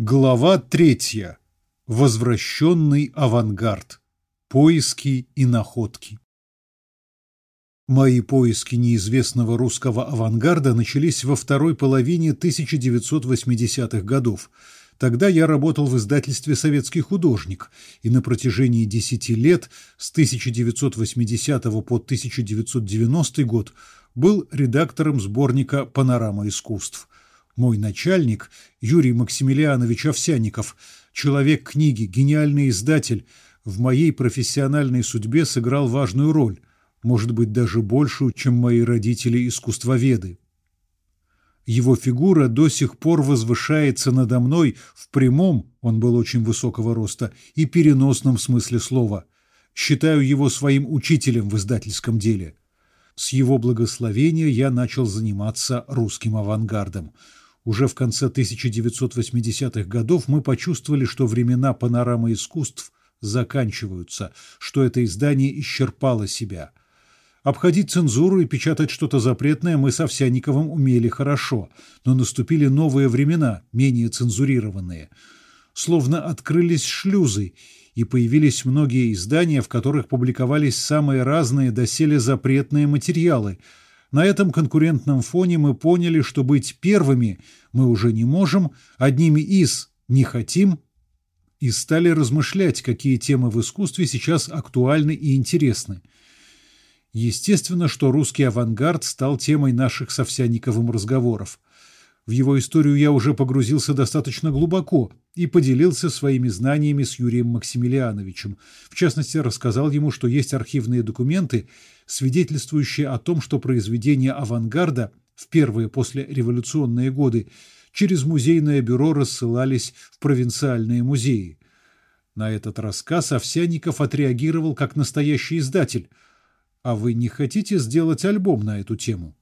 Глава третья. Возвращенный авангард. Поиски и находки. Мои поиски неизвестного русского авангарда начались во второй половине 1980-х годов. Тогда я работал в издательстве «Советский художник» и на протяжении десяти лет, с 1980 по 1990 год, был редактором сборника «Панорама искусств». Мой начальник, Юрий Максимилианович Овсяников, человек книги, гениальный издатель, в моей профессиональной судьбе сыграл важную роль, может быть, даже большую, чем мои родители-искусствоведы. Его фигура до сих пор возвышается надо мной в прямом, он был очень высокого роста, и переносном смысле слова. Считаю его своим учителем в издательском деле. С его благословения я начал заниматься русским авангардом – уже в конце 1980-х годов мы почувствовали, что времена панорамы искусств заканчиваются, что это издание исчерпало себя. Обходить цензуру и печатать что-то запретное мы со Овсянниковым умели хорошо, но наступили новые времена, менее цензурированные. Словно открылись шлюзы, и появились многие издания, в которых публиковались самые разные доселе запретные материалы – на этом конкурентном фоне мы поняли, что быть первыми мы уже не можем, одними из не хотим, и стали размышлять, какие темы в искусстве сейчас актуальны и интересны. Естественно, что русский авангард стал темой наших с разговоров. В его историю я уже погрузился достаточно глубоко и поделился своими знаниями с Юрием Максимилиановичем. В частности, рассказал ему, что есть архивные документы, свидетельствующие о том, что произведения авангарда в первые послереволюционные годы через музейное бюро рассылались в провинциальные музеи. На этот рассказ Овсянников отреагировал как настоящий издатель. «А вы не хотите сделать альбом на эту тему?»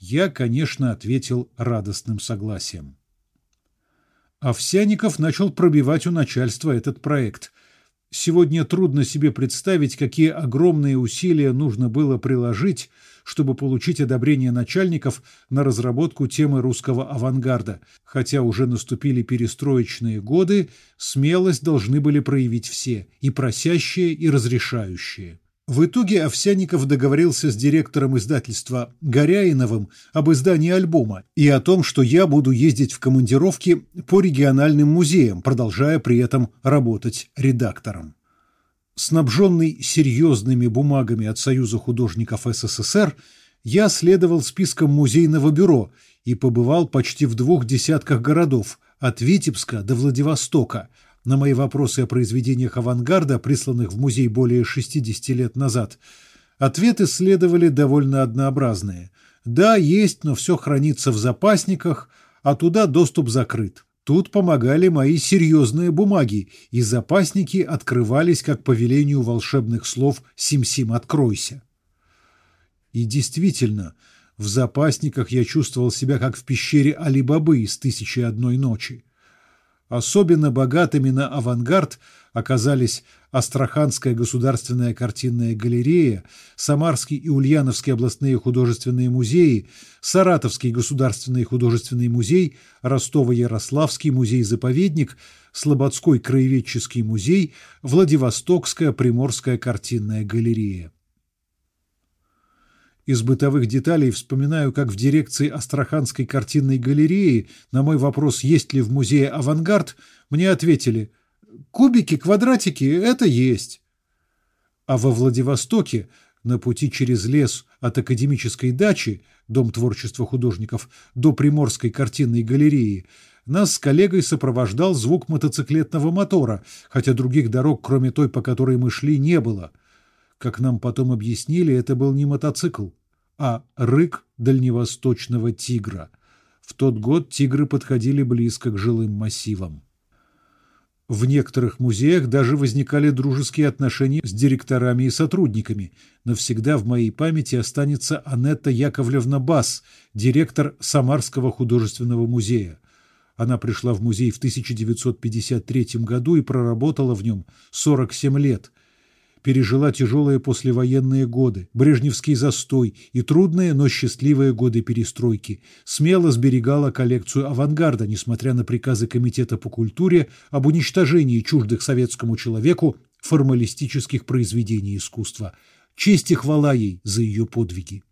Я, конечно, ответил радостным согласием. Овсяников начал пробивать у начальства этот проект. Сегодня трудно себе представить, какие огромные усилия нужно было приложить, чтобы получить одобрение начальников на разработку темы русского авангарда. Хотя уже наступили перестроечные годы, смелость должны были проявить все, и просящие, и разрешающие. В итоге Овсяников договорился с директором издательства Горяиновым об издании альбома и о том, что я буду ездить в командировки по региональным музеям, продолжая при этом работать редактором. Снабженный серьезными бумагами от Союза художников СССР, я следовал спискам музейного бюро и побывал почти в двух десятках городов, от Витебска до Владивостока – на мои вопросы о произведениях авангарда, присланных в музей более 60 лет назад, ответы следовали довольно однообразные. Да, есть, но все хранится в запасниках, а туда доступ закрыт. Тут помогали мои серьезные бумаги, и запасники открывались как по велению волшебных слов «Сим-Сим, откройся». И действительно, в запасниках я чувствовал себя как в пещере Али-Бабы из «Тысячи одной ночи». Особенно богатыми на авангард оказались Астраханская государственная картинная галерея, Самарский и Ульяновский областные художественные музеи, Саратовский государственный художественный музей, Ростово-Ярославский музей-заповедник, Слободской краеведческий музей, Владивостокская Приморская картинная галерея. Из бытовых деталей вспоминаю, как в дирекции Астраханской картинной галереи на мой вопрос, есть ли в музее «Авангард», мне ответили «Кубики, квадратики – это есть». А во Владивостоке на пути через лес от академической дачи, Дом творчества художников, до Приморской картинной галереи, нас с коллегой сопровождал звук мотоциклетного мотора, хотя других дорог, кроме той, по которой мы шли, не было – как нам потом объяснили, это был не мотоцикл, а рык дальневосточного тигра. В тот год тигры подходили близко к жилым массивам. В некоторых музеях даже возникали дружеские отношения с директорами и сотрудниками. Навсегда в моей памяти останется Анетта Яковлевна Бас, директор Самарского художественного музея. Она пришла в музей в 1953 году и проработала в нем 47 лет – пережила тяжелые послевоенные годы, брежневский застой и трудные, но счастливые годы перестройки. Смело сберегала коллекцию авангарда, несмотря на приказы Комитета по культуре об уничтожении чуждых советскому человеку формалистических произведений искусства. Честь и хвала ей за ее подвиги.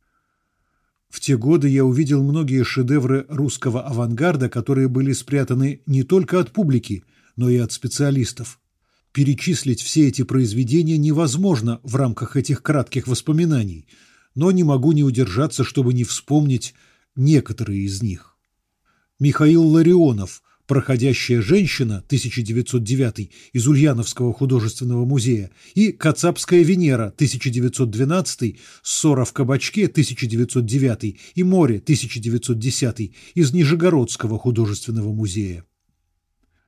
В те годы я увидел многие шедевры русского авангарда, которые были спрятаны не только от публики, но и от специалистов. Перечислить все эти произведения невозможно в рамках этих кратких воспоминаний, но не могу не удержаться, чтобы не вспомнить некоторые из них. Михаил Ларионов «Проходящая женщина» 1909 из Ульяновского художественного музея и «Кацапская Венера» 1912, «Ссора в кабачке» 1909 и «Море» 1910 из Нижегородского художественного музея.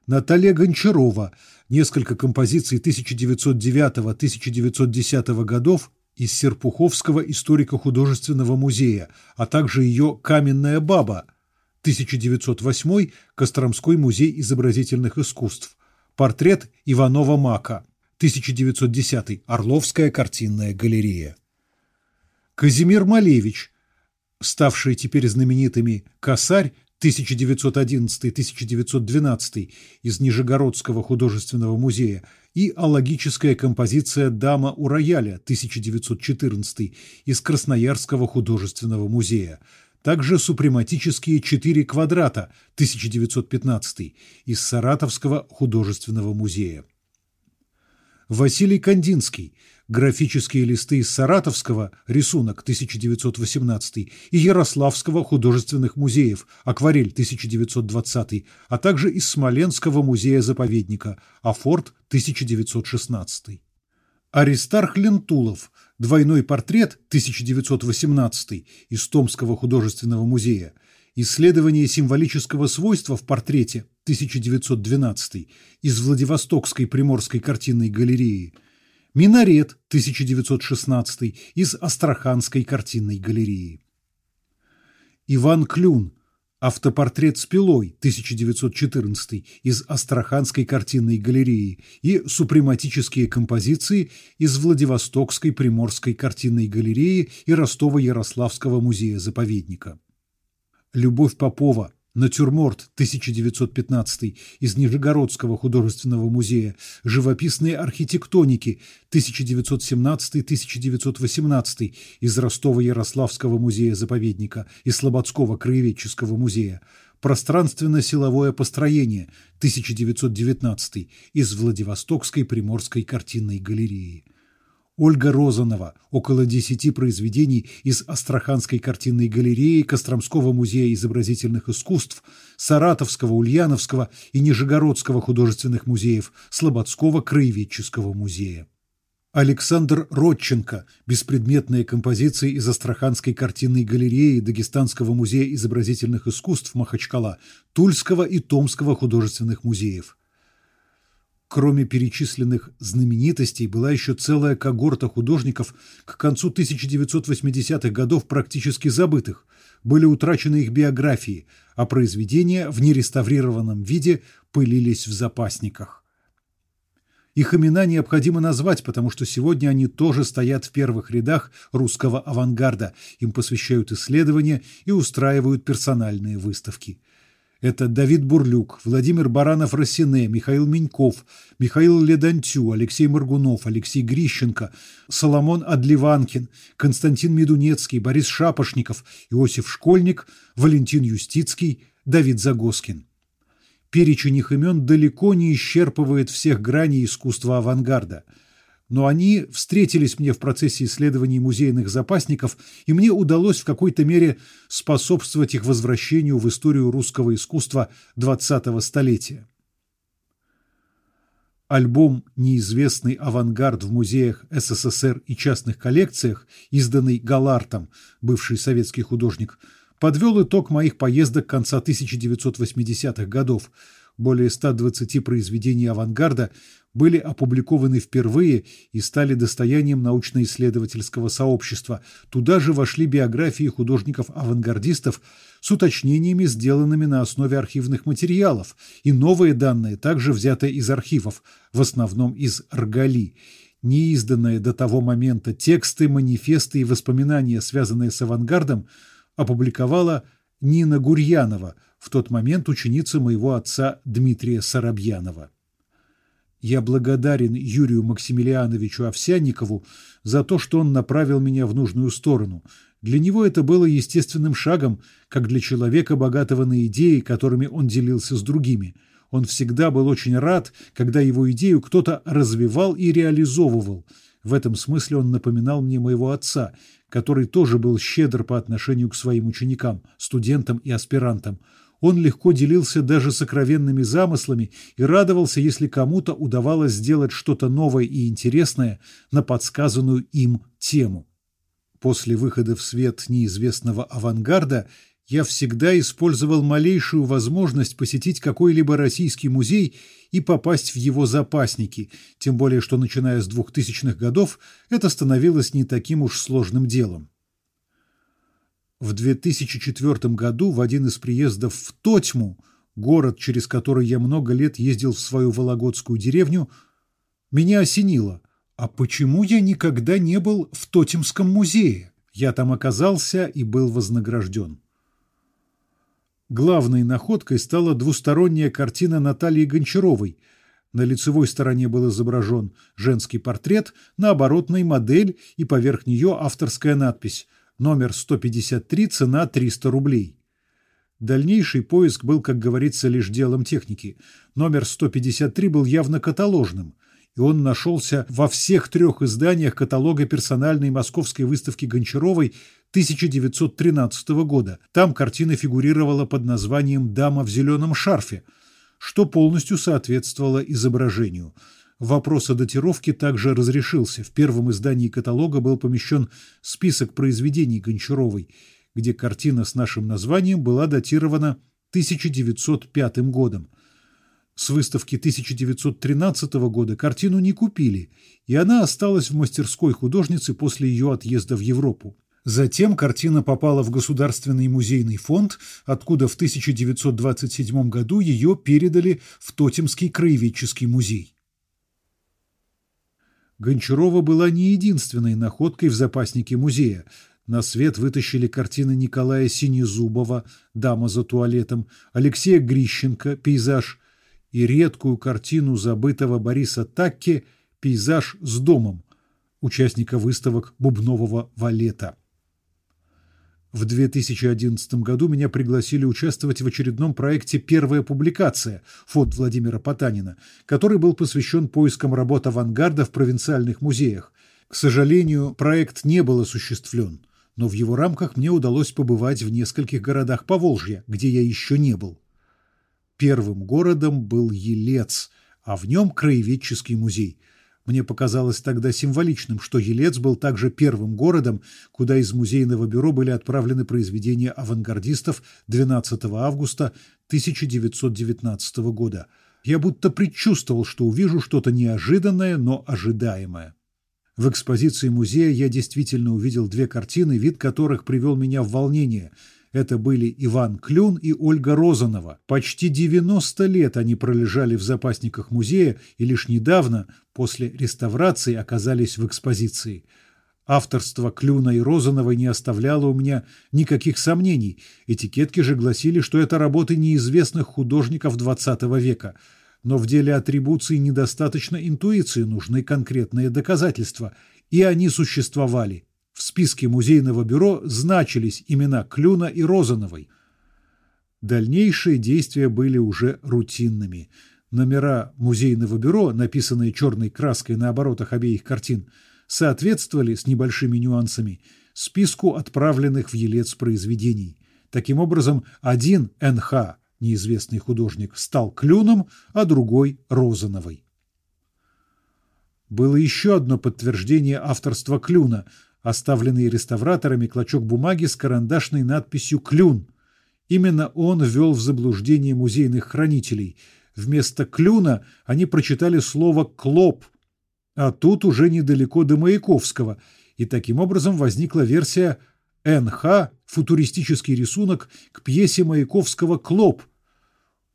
Наталья Гончарова несколько композиций 1909-1910 годов из Серпуховского историко-художественного музея, а также ее «Каменная баба» 1908 Костромской музей изобразительных искусств. Портрет Иванова Мака. 1910 Орловская картинная галерея. Казимир Малевич, ставший теперь знаменитыми «Косарь» 1911-1912 из Нижегородского художественного музея и алогическая композиция «Дама у рояля» 1914 из Красноярского художественного музея – также супрематические «Четыре квадрата» 1915 из Саратовского художественного музея. Василий Кандинский «Графические листы из Саратовского. Рисунок. 1918» и Ярославского художественных музеев «Акварель. 1920», а также из Смоленского музея-заповедника «Афорт. 1916». Аристарх Лентулов Двойной портрет 1918 из Томского художественного музея, Исследование символического свойства в портрете 1912 из Владивостокской Приморской картинной галереи, Минарет 1916 из Астраханской картинной галереи. Иван Клюн Автопортрет с пилой 1914 из Астраханской картинной галереи и супрематические композиции из Владивостокской Приморской картинной галереи и Ростова-Ярославского музея-заповедника. Любовь Попова Натюрморт 1915 из Нижегородского художественного музея, живописные архитектоники 1917-1918 из Ростова-Ярославского музея-заповедника и Слободского краеведческого музея, пространственно-силовое построение 1919 из Владивостокской Приморской картинной галереи. Ольга Розанова, около десяти произведений из Астраханской картинной галереи, Костромского музея изобразительных искусств, Саратовского, Ульяновского и Нижегородского художественных музеев, Слободского краеведческого музея. Александр Родченко. Беспредметные композиции из Астраханской картинной галереи Дагестанского музея изобразительных искусств Махачкала, Тульского и Томского художественных музеев. Кроме перечисленных знаменитостей, была еще целая когорта художников к концу 1980-х годов практически забытых. Были утрачены их биографии, а произведения в нереставрированном виде пылились в запасниках. Их имена необходимо назвать, потому что сегодня они тоже стоят в первых рядах русского авангарда, им посвящают исследования и устраивают персональные выставки – это Давид Бурлюк, Владимир Баранов-Рассине, Михаил Меньков, Михаил Ледантю, Алексей Моргунов, Алексей Грищенко, Соломон Адливанкин, Константин Медунецкий, Борис Шапошников, Иосиф Школьник, Валентин Юстицкий, Давид Загоскин. Перечень их имен далеко не исчерпывает всех граней искусства авангарда – но они встретились мне в процессе исследований музейных запасников, и мне удалось в какой-то мере способствовать их возвращению в историю русского искусства XX столетия. Альбом «Неизвестный авангард» в музеях СССР и частных коллекциях, изданный Галартом, бывший советский художник, подвел итог моих поездок конца 1980-х годов. Более 120 произведений авангарда были опубликованы впервые и стали достоянием научно-исследовательского сообщества. Туда же вошли биографии художников-авангардистов с уточнениями, сделанными на основе архивных материалов, и новые данные также взяты из архивов, в основном из Ргали. неизданные до того момента тексты, манифесты и воспоминания, связанные с авангардом, опубликовала Нина Гурьянова, в тот момент ученица моего отца Дмитрия Соробьянова. Я благодарен Юрию Максимилиановичу Овсянникову за то, что он направил меня в нужную сторону. Для него это было естественным шагом, как для человека, богатого на идеи, которыми он делился с другими. Он всегда был очень рад, когда его идею кто-то развивал и реализовывал. В этом смысле он напоминал мне моего отца, который тоже был щедр по отношению к своим ученикам, студентам и аспирантам. Он легко делился даже сокровенными замыслами и радовался, если кому-то удавалось сделать что-то новое и интересное на подсказанную им тему. После выхода в свет неизвестного авангарда я всегда использовал малейшую возможность посетить какой-либо российский музей и попасть в его запасники, тем более что, начиная с 2000-х годов, это становилось не таким уж сложным делом. В 2004 году в один из приездов в Тотьму, город, через который я много лет ездил в свою вологодскую деревню, меня осенило. А почему я никогда не был в Тотемском музее? Я там оказался и был вознагражден. Главной находкой стала двусторонняя картина Натальи Гончаровой. На лицевой стороне был изображен женский портрет, на оборотной модель и поверх нее авторская надпись – Номер 153, цена 300 рублей. Дальнейший поиск был, как говорится, лишь делом техники. Номер 153 был явно каталожным, и он нашелся во всех трех изданиях каталога персональной московской выставки Гончаровой 1913 года. Там картина фигурировала под названием «Дама в зеленом шарфе», что полностью соответствовало изображению – Вопрос о датировке также разрешился. В первом издании каталога был помещен список произведений Гончаровой, где картина с нашим названием была датирована 1905 годом. С выставки 1913 года картину не купили, и она осталась в мастерской художницы после ее отъезда в Европу. Затем картина попала в Государственный музейный фонд, откуда в 1927 году ее передали в Тотемский краеведческий музей. Гончарова была не единственной находкой в запаснике музея. На свет вытащили картины Николая Синезубова «Дама за туалетом», Алексея Грищенко «Пейзаж» и редкую картину забытого Бориса Такки «Пейзаж с домом», участника выставок Бубнового валета. В 2011 году меня пригласили участвовать в очередном проекте «Первая публикация» фонд Владимира Потанина, который был посвящен поискам работ авангарда в провинциальных музеях. К сожалению, проект не был осуществлен, но в его рамках мне удалось побывать в нескольких городах Поволжья, где я еще не был. Первым городом был Елец, а в нем краеведческий музей – мне показалось тогда символичным, что Елец был также первым городом, куда из музейного бюро были отправлены произведения авангардистов 12 августа 1919 года. Я будто предчувствовал, что увижу что-то неожиданное, но ожидаемое. В экспозиции музея я действительно увидел две картины, вид которых привел меня в волнение – это были Иван Клюн и Ольга Розанова. Почти 90 лет они пролежали в запасниках музея и лишь недавно, после реставрации, оказались в экспозиции. Авторство Клюна и Розановой не оставляло у меня никаких сомнений. Этикетки же гласили, что это работы неизвестных художников XX века. Но в деле атрибуции недостаточно интуиции, нужны конкретные доказательства. И они существовали. В списке музейного бюро значились имена Клюна и Розановой. Дальнейшие действия были уже рутинными. Номера музейного бюро, написанные черной краской на оборотах обеих картин, соответствовали с небольшими нюансами списку отправленных в Елец произведений. Таким образом, один НХ, неизвестный художник, стал Клюном, а другой – Розановой. Было еще одно подтверждение авторства Клюна – оставленный реставраторами клочок бумаги с карандашной надписью «Клюн». Именно он ввел в заблуждение музейных хранителей. Вместо «клюна» они прочитали слово «клоп», а тут уже недалеко до Маяковского, и таким образом возникла версия «НХ» – футуристический рисунок к пьесе Маяковского «Клоп».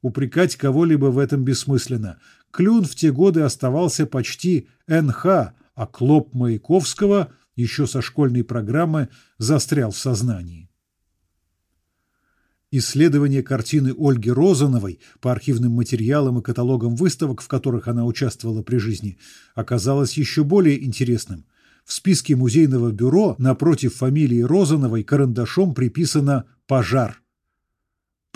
Упрекать кого-либо в этом бессмысленно. Клюн в те годы оставался почти «НХ», а клоп Маяковского еще со школьной программы застрял в сознании. Исследование картины Ольги Розановой по архивным материалам и каталогам выставок, в которых она участвовала при жизни, оказалось еще более интересным. В списке музейного бюро напротив фамилии Розановой карандашом приписано «пожар».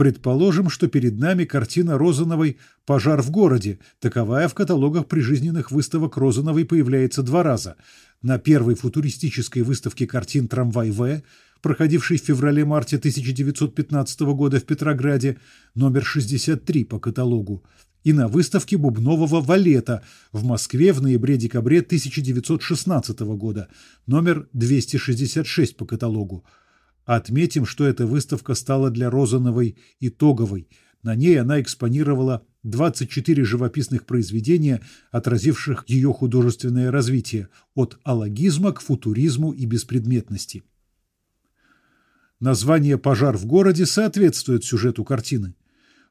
Предположим, что перед нами картина Розановой «Пожар в городе». Таковая в каталогах прижизненных выставок Розановой появляется два раза. На первой футуристической выставке картин «Трамвай-В», проходившей в феврале-марте 1915 года в Петрограде, номер 63 по каталогу, и на выставке Бубнового «Валета» в Москве в ноябре-декабре 1916 года, номер 266 по каталогу. Отметим, что эта выставка стала для Розановой итоговой. На ней она экспонировала 24 живописных произведения, отразивших ее художественное развитие от алогизма к футуризму и беспредметности. Название «Пожар в городе» соответствует сюжету картины.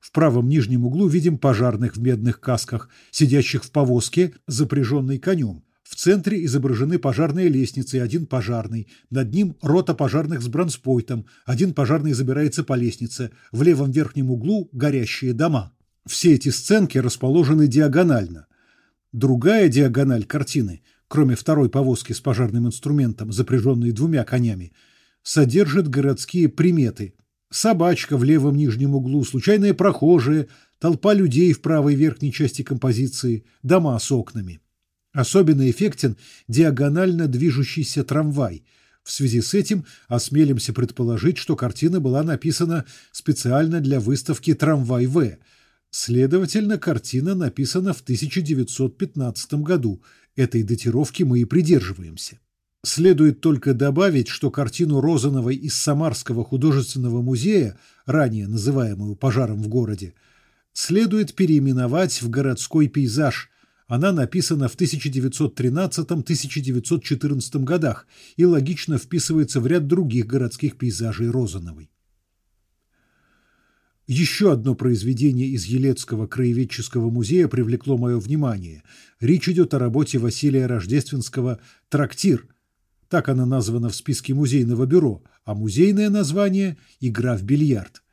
В правом нижнем углу видим пожарных в медных касках, сидящих в повозке, запряженной конем. В центре изображены пожарные лестницы и один пожарный. Над ним рота пожарных с бронспойтом. Один пожарный забирается по лестнице. В левом верхнем углу горящие дома. Все эти сценки расположены диагонально. Другая диагональ картины, кроме второй повозки с пожарным инструментом, запряженной двумя конями, содержит городские приметы. Собачка в левом нижнем углу, случайные прохожие, толпа людей в правой верхней части композиции, дома с окнами. Особенно эффектен диагонально движущийся трамвай. В связи с этим осмелимся предположить, что картина была написана специально для выставки «Трамвай-В». Следовательно, картина написана в 1915 году. Этой датировки мы и придерживаемся. Следует только добавить, что картину Розановой из Самарского художественного музея, ранее называемую «Пожаром в городе», следует переименовать в городской пейзаж – она написана в 1913-1914 годах и логично вписывается в ряд других городских пейзажей Розановой. Еще одно произведение из Елецкого краеведческого музея привлекло мое внимание. Речь идет о работе Василия Рождественского «Трактир». Так она названа в списке музейного бюро, а музейное название – «Игра в бильярд».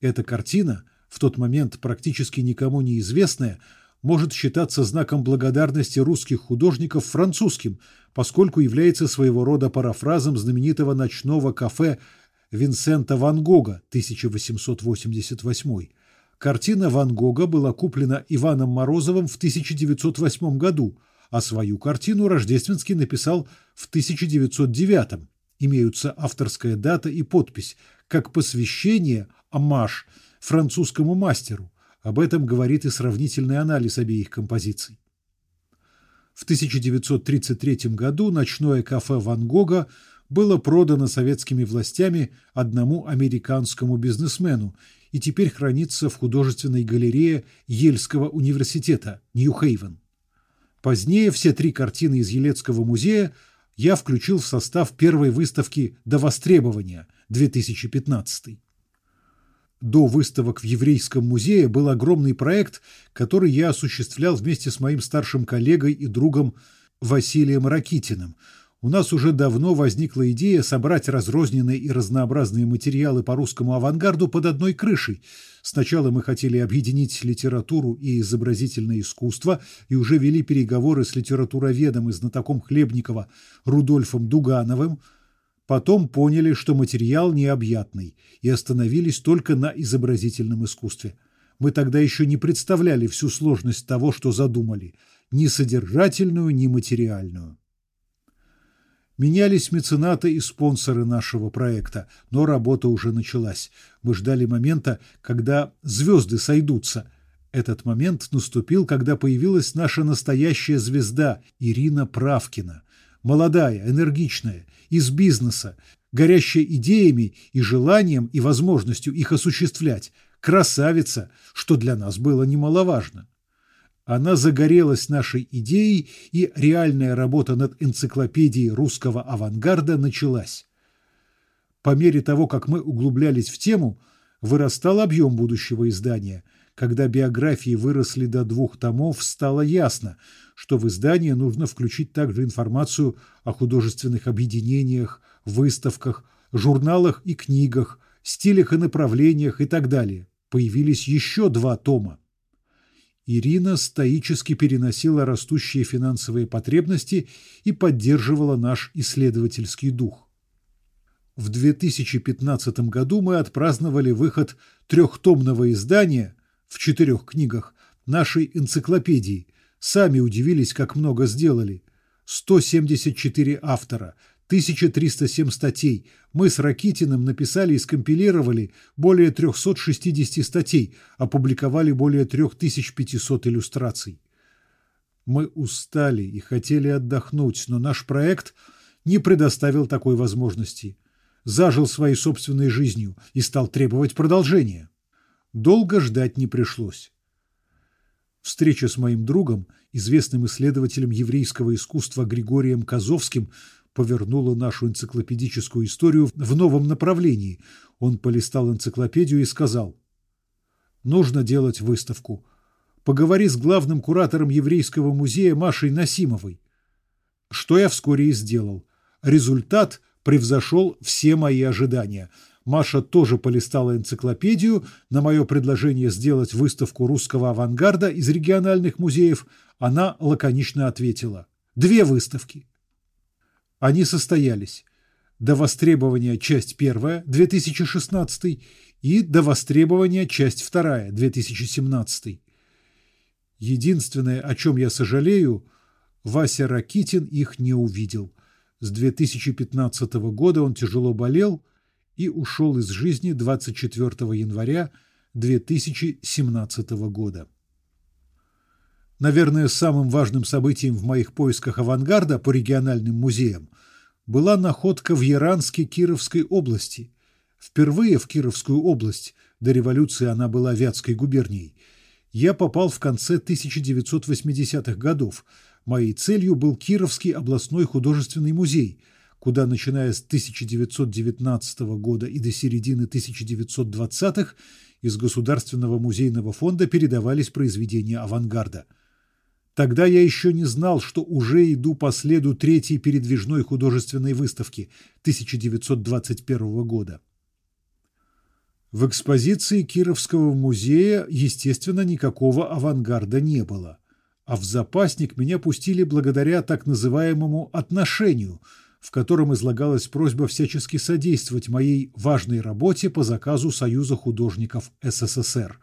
Эта картина, в тот момент практически никому неизвестная, может считаться знаком благодарности русских художников французским, поскольку является своего рода парафразом знаменитого ночного кафе Винсента Ван Гога 1888. Картина Ван Гога была куплена Иваном Морозовым в 1908 году, а свою картину Рождественский написал в 1909. Имеются авторская дата и подпись, как посвящение, амаш, французскому мастеру. Об этом говорит и сравнительный анализ обеих композиций. В 1933 году ночное кафе Ван Гога было продано советскими властями одному американскому бизнесмену и теперь хранится в художественной галерее Ельского университета Нью-Хейвен. Позднее все три картины из Елецкого музея я включил в состав первой выставки «До востребования» 2015. До выставок в Еврейском музее был огромный проект, который я осуществлял вместе с моим старшим коллегой и другом Василием Ракитиным. У нас уже давно возникла идея собрать разрозненные и разнообразные материалы по русскому авангарду под одной крышей. Сначала мы хотели объединить литературу и изобразительное искусство и уже вели переговоры с литературоведом и знатоком Хлебникова Рудольфом Дугановым – Потом поняли, что материал необъятный, и остановились только на изобразительном искусстве. Мы тогда еще не представляли всю сложность того, что задумали, ни содержательную, ни материальную. Менялись меценаты и спонсоры нашего проекта, но работа уже началась. Мы ждали момента, когда звезды сойдутся. Этот момент наступил, когда появилась наша настоящая звезда Ирина Правкина. Молодая, энергичная, из бизнеса, горящая идеями и желанием и возможностью их осуществлять, красавица, что для нас было немаловажно. Она загорелась нашей идеей, и реальная работа над энциклопедией русского авангарда началась. По мере того, как мы углублялись в тему, вырастал объем будущего издания. Когда биографии выросли до двух томов, стало ясно, что в издание нужно включить также информацию о художественных объединениях, выставках, журналах и книгах, стилях и направлениях и так далее. Появились еще два тома. Ирина стоически переносила растущие финансовые потребности и поддерживала наш исследовательский дух. В 2015 году мы отпраздновали выход трехтомного издания в четырех книгах нашей энциклопедии. Сами удивились, как много сделали. 174 автора, 1307 статей. Мы с Ракитиным написали и скомпилировали более 360 статей, опубликовали более 3500 иллюстраций. Мы устали и хотели отдохнуть, но наш проект не предоставил такой возможности зажил своей собственной жизнью и стал требовать продолжения. Долго ждать не пришлось. Встреча с моим другом, известным исследователем еврейского искусства Григорием Казовским, повернула нашу энциклопедическую историю в новом направлении. Он полистал энциклопедию и сказал, «Нужно делать выставку. Поговори с главным куратором еврейского музея Машей Насимовой». Что я вскоре и сделал. Результат – превзошел все мои ожидания. Маша тоже полистала энциклопедию. На мое предложение сделать выставку русского авангарда из региональных музеев она лаконично ответила. Две выставки. Они состоялись. До востребования часть первая, 2016, и до востребования часть вторая, 2017. Единственное, о чем я сожалею, Вася Ракитин их не увидел – с 2015 года он тяжело болел и ушел из жизни 24 января 2017 года. Наверное, самым важным событием в моих поисках авангарда по региональным музеям была находка в Яранске Кировской области. Впервые в Кировскую область, до революции она была Вятской губернией, я попал в конце 1980-х годов – Моей целью был Кировский областной художественный музей, куда, начиная с 1919 года и до середины 1920-х, из Государственного музейного фонда передавались произведения авангарда. Тогда я еще не знал, что уже иду по следу третьей передвижной художественной выставки 1921 года. В экспозиции Кировского музея, естественно, никакого авангарда не было а в запасник меня пустили благодаря так называемому «отношению», в котором излагалась просьба всячески содействовать моей важной работе по заказу Союза художников СССР.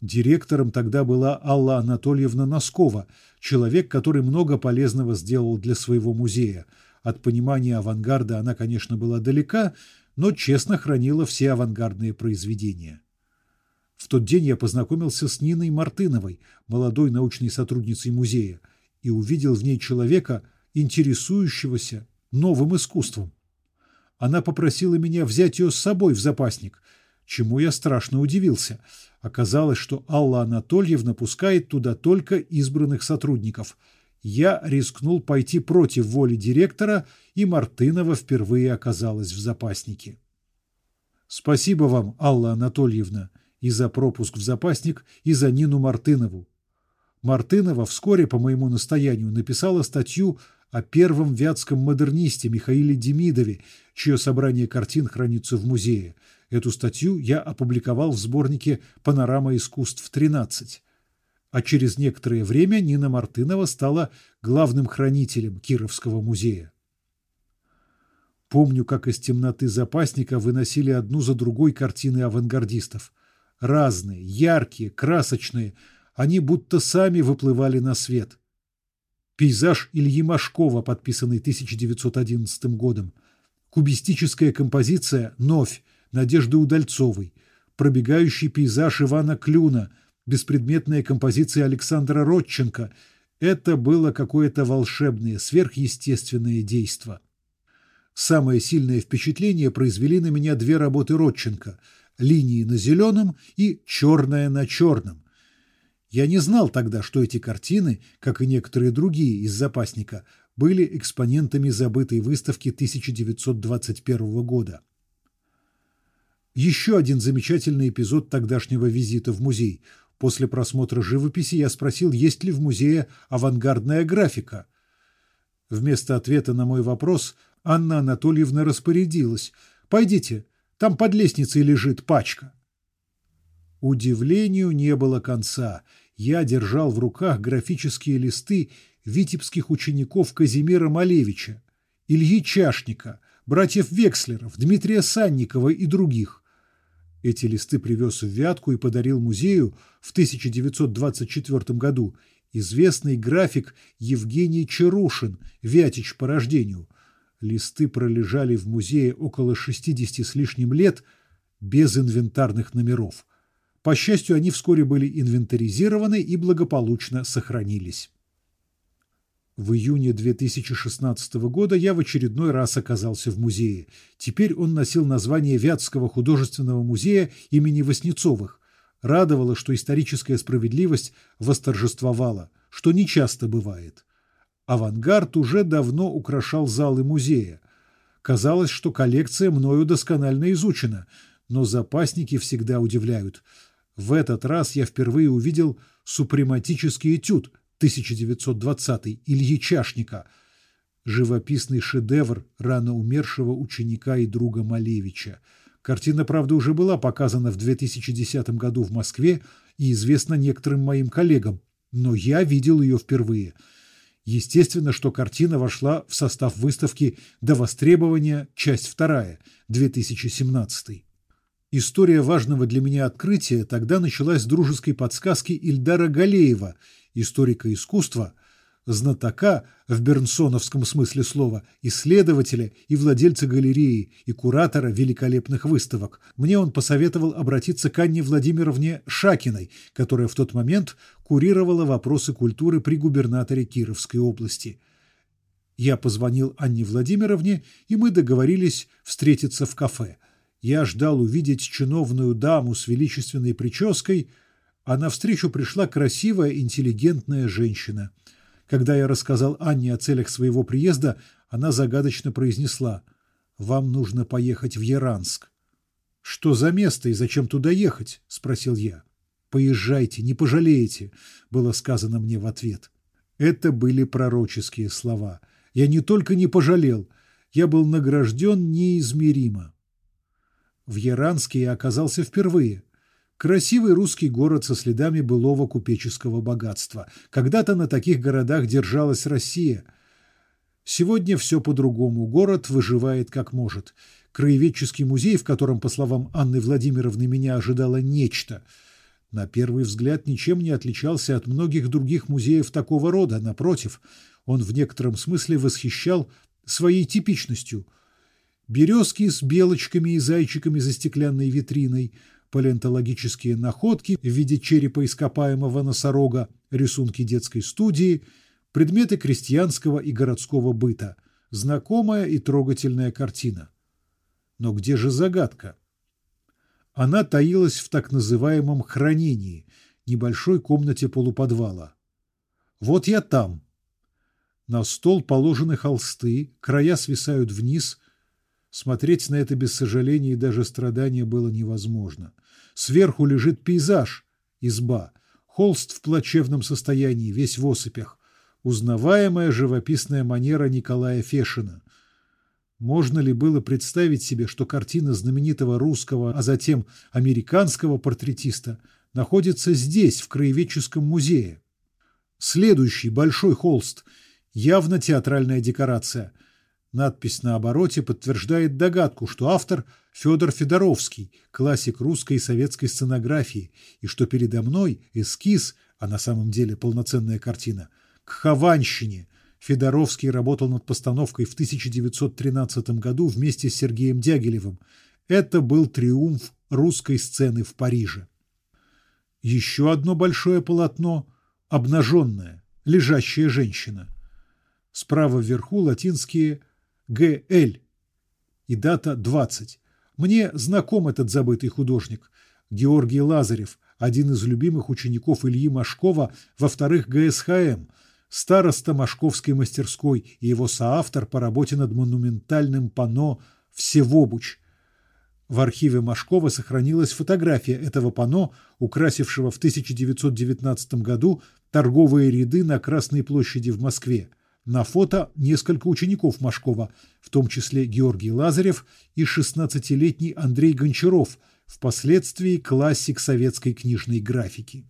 Директором тогда была Алла Анатольевна Носкова, человек, который много полезного сделал для своего музея. От понимания авангарда она, конечно, была далека, но честно хранила все авангардные произведения. В тот день я познакомился с Ниной Мартыновой, молодой научной сотрудницей музея, и увидел в ней человека, интересующегося новым искусством. Она попросила меня взять ее с собой в запасник, чему я страшно удивился. Оказалось, что Алла Анатольевна пускает туда только избранных сотрудников. Я рискнул пойти против воли директора, и Мартынова впервые оказалась в запаснике. «Спасибо вам, Алла Анатольевна», и за пропуск в запасник, и за Нину Мартынову. Мартынова вскоре, по моему настоянию, написала статью о первом вятском модернисте Михаиле Демидове, чье собрание картин хранится в музее. Эту статью я опубликовал в сборнике «Панорама искусств-13». А через некоторое время Нина Мартынова стала главным хранителем Кировского музея. Помню, как из темноты запасника выносили одну за другой картины авангардистов разные, яркие, красочные, они будто сами выплывали на свет. Пейзаж Ильи Машкова, подписанный 1911 годом. Кубистическая композиция «Новь» Надежды Удальцовой. Пробегающий пейзаж Ивана Клюна. Беспредметная композиция Александра Родченко. Это было какое-то волшебное, сверхъестественное действо. Самое сильное впечатление произвели на меня две работы Родченко – линии на зеленом и черное на черном. Я не знал тогда, что эти картины, как и некоторые другие из запасника, были экспонентами забытой выставки 1921 года. Еще один замечательный эпизод тогдашнего визита в музей. После просмотра живописи я спросил, есть ли в музее авангардная графика. Вместо ответа на мой вопрос Анна Анатольевна распорядилась. «Пойдите, там под лестницей лежит пачка». Удивлению не было конца. Я держал в руках графические листы витебских учеников Казимира Малевича, Ильи Чашника, братьев Векслеров, Дмитрия Санникова и других. Эти листы привез в Вятку и подарил музею в 1924 году известный график Евгений Чарушин, Вятич по рождению. Листы пролежали в музее около 60 с лишним лет без инвентарных номеров. По счастью, они вскоре были инвентаризированы и благополучно сохранились. В июне 2016 года я в очередной раз оказался в музее. Теперь он носил название Вятского художественного музея имени Васнецовых. Радовало, что историческая справедливость восторжествовала, что нечасто бывает. Авангард уже давно украшал залы музея. Казалось, что коллекция мною досконально изучена, но запасники всегда удивляют. В этот раз я впервые увидел супрематический этюд – 1920 Ильи Чашника, живописный шедевр рано умершего ученика и друга Малевича. Картина, правда, уже была показана в 2010 году в Москве и известна некоторым моим коллегам, но я видел ее впервые. Естественно, что картина вошла в состав выставки «До востребования. Часть 2. 2017». История важного для меня открытия тогда началась с дружеской подсказки Ильдара Галеева – историка искусства, знатока в бернсоновском смысле слова, исследователя и владельца галереи и куратора великолепных выставок. Мне он посоветовал обратиться к Анне Владимировне Шакиной, которая в тот момент курировала вопросы культуры при губернаторе Кировской области. Я позвонил Анне Владимировне, и мы договорились встретиться в кафе. Я ждал увидеть чиновную даму с величественной прической – а навстречу пришла красивая, интеллигентная женщина. Когда я рассказал Анне о целях своего приезда, она загадочно произнесла «Вам нужно поехать в Яранск». «Что за место и зачем туда ехать?» – спросил я. «Поезжайте, не пожалеете», – было сказано мне в ответ. Это были пророческие слова. Я не только не пожалел, я был награжден неизмеримо. В Яранске я оказался впервые – Красивый русский город со следами былого купеческого богатства. Когда-то на таких городах держалась Россия. Сегодня все по-другому. Город выживает как может. Краеведческий музей, в котором, по словам Анны Владимировны, меня ожидало нечто, на первый взгляд ничем не отличался от многих других музеев такого рода. Напротив, он в некотором смысле восхищал своей типичностью. Березки с белочками и зайчиками за стеклянной витриной – палеонтологические находки в виде черепа ископаемого носорога, рисунки детской студии, предметы крестьянского и городского быта. Знакомая и трогательная картина. Но где же загадка? Она таилась в так называемом хранении, небольшой комнате полуподвала. Вот я там. На стол положены холсты, края свисают вниз. Смотреть на это без сожаления и даже страдания было невозможно. Сверху лежит пейзаж, изба, холст в плачевном состоянии, весь в осыпях, узнаваемая живописная манера Николая Фешина. Можно ли было представить себе, что картина знаменитого русского, а затем американского портретиста находится здесь, в Краеведческом музее? Следующий большой холст – явно театральная декорация – Надпись на обороте подтверждает догадку, что автор Федор Федоровский, классик русской и советской сценографии, и что передо мной эскиз, а на самом деле полноценная картина, к Хованщине. Федоровский работал над постановкой в 1913 году вместе с Сергеем Дягилевым. Это был триумф русской сцены в Париже. Еще одно большое полотно – обнаженная, лежащая женщина. Справа вверху латинские – Г.Л. И дата 20. Мне знаком этот забытый художник. Георгий Лазарев, один из любимых учеников Ильи Машкова во вторых ГСХМ, староста Машковской мастерской и его соавтор по работе над монументальным панно «Всевобуч». В архиве Машкова сохранилась фотография этого панно, украсившего в 1919 году торговые ряды на Красной площади в Москве. На фото несколько учеников Машкова, в том числе Георгий Лазарев и 16-летний Андрей Гончаров, впоследствии классик советской книжной графики.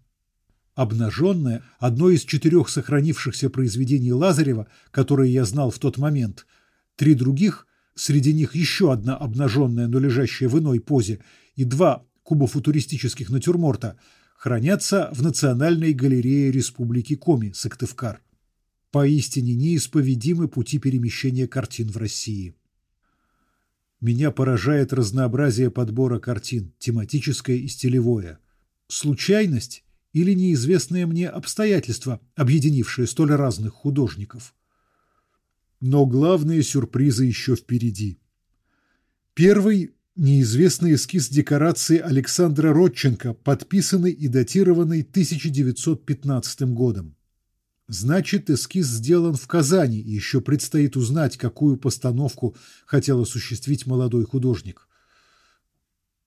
Обнаженное, одно из четырех сохранившихся произведений Лазарева, которые я знал в тот момент, три других, среди них еще одна обнаженная, но лежащая в иной позе, и два кубофутуристических натюрморта, хранятся в Национальной галерее Республики Коми, Сыктывкар. Поистине неисповедимы пути перемещения картин в России. Меня поражает разнообразие подбора картин, тематическое и стилевое. Случайность или неизвестные мне обстоятельства, объединившие столь разных художников. Но главные сюрпризы еще впереди. Первый – неизвестный эскиз декорации Александра Родченко, подписанный и датированный 1915 годом. Значит, эскиз сделан в Казани, и еще предстоит узнать, какую постановку хотел осуществить молодой художник.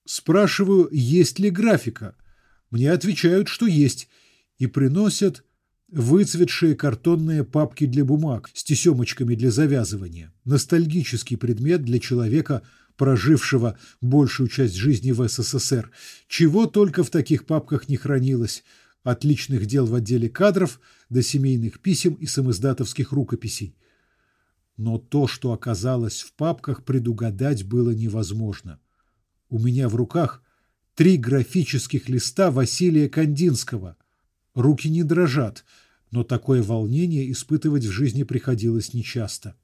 Спрашиваю, есть ли графика – мне отвечают, что есть, и приносят выцветшие картонные папки для бумаг с тесемочками для завязывания. Ностальгический предмет для человека, прожившего большую часть жизни в СССР. Чего только в таких папках не хранилось. От личных дел в отделе кадров до семейных писем и самоиздатовских рукописей. Но то, что оказалось в папках, предугадать было невозможно. У меня в руках три графических листа Василия Кандинского. Руки не дрожат, но такое волнение испытывать в жизни приходилось нечасто.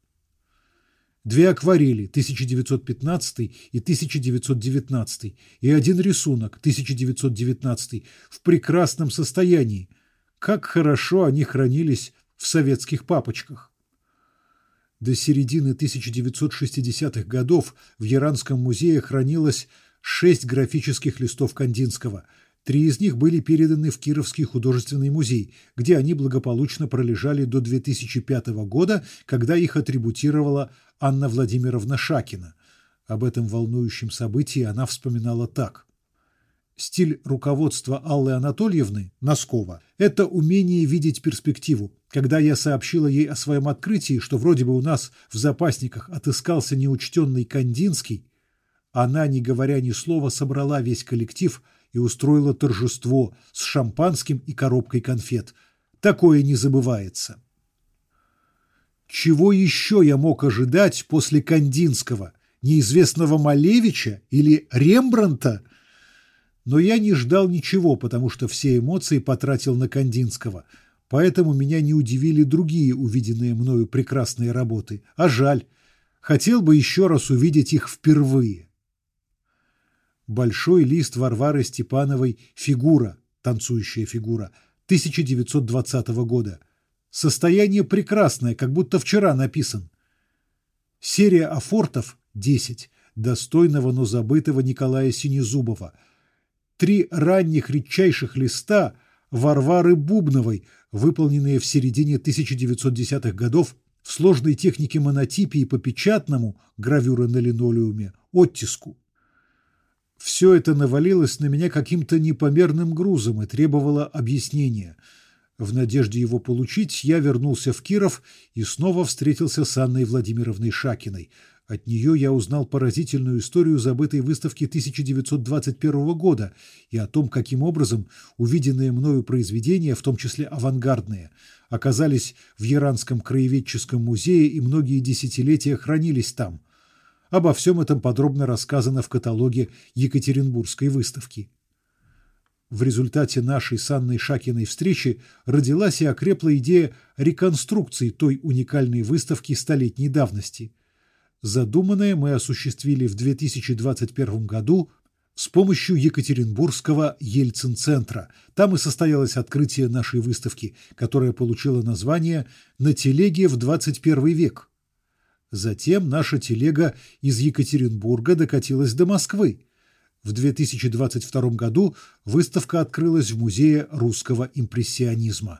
Две акварели 1915 и 1919 и один рисунок 1919 в прекрасном состоянии. Как хорошо они хранились в советских папочках. До середины 1960-х годов в Яранском музее хранилось шесть графических листов Кандинского. Три из них были переданы в Кировский художественный музей, где они благополучно пролежали до 2005 года, когда их атрибутировала Анна Владимировна Шакина. Об этом волнующем событии она вспоминала так. Стиль руководства Аллы Анатольевны, Носкова, это умение видеть перспективу. Когда я сообщила ей о своем открытии, что вроде бы у нас в запасниках отыскался неучтенный Кандинский, она, не говоря ни слова, собрала весь коллектив и устроила торжество с шампанским и коробкой конфет. Такое не забывается. Чего еще я мог ожидать после Кандинского? Неизвестного Малевича или Рембранта? Но я не ждал ничего, потому что все эмоции потратил на Кандинского. Поэтому меня не удивили другие увиденные мною прекрасные работы. А жаль. Хотел бы еще раз увидеть их впервые большой лист Варвары Степановой «Фигура», танцующая фигура, 1920 года. Состояние прекрасное, как будто вчера написан. Серия афортов 10 достойного, но забытого Николая Синезубова. Три ранних редчайших листа Варвары Бубновой, выполненные в середине 1910-х годов в сложной технике монотипии по печатному, гравюра на линолеуме, оттиску. Все это навалилось на меня каким-то непомерным грузом и требовало объяснения. В надежде его получить я вернулся в Киров и снова встретился с Анной Владимировной Шакиной. От нее я узнал поразительную историю забытой выставки 1921 года и о том, каким образом увиденные мною произведения, в том числе авангардные, оказались в Яранском краеведческом музее и многие десятилетия хранились там – Обо всем этом подробно рассказано в каталоге Екатеринбургской выставки. В результате нашей с Анной Шакиной встречи родилась и окрепла идея реконструкции той уникальной выставки столетней давности. Задуманное мы осуществили в 2021 году с помощью Екатеринбургского Ельцин-центра. Там и состоялось открытие нашей выставки, которая получила название «На телеге в 21 век». Затем наша телега из Екатеринбурга докатилась до Москвы. В 2022 году выставка открылась в Музее русского импрессионизма.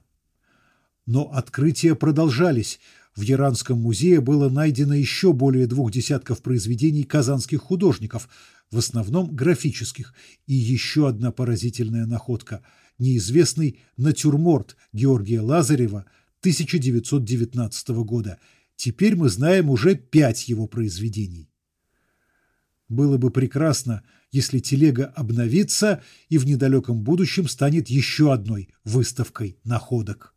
Но открытия продолжались. В Яранском музее было найдено еще более двух десятков произведений казанских художников. в основном графических, и еще одна поразительная находка – неизвестный натюрморт Георгия Лазарева 1919 года. Теперь мы знаем уже пять его произведений. Было бы прекрасно, если телега обновится и в недалеком будущем станет еще одной выставкой находок.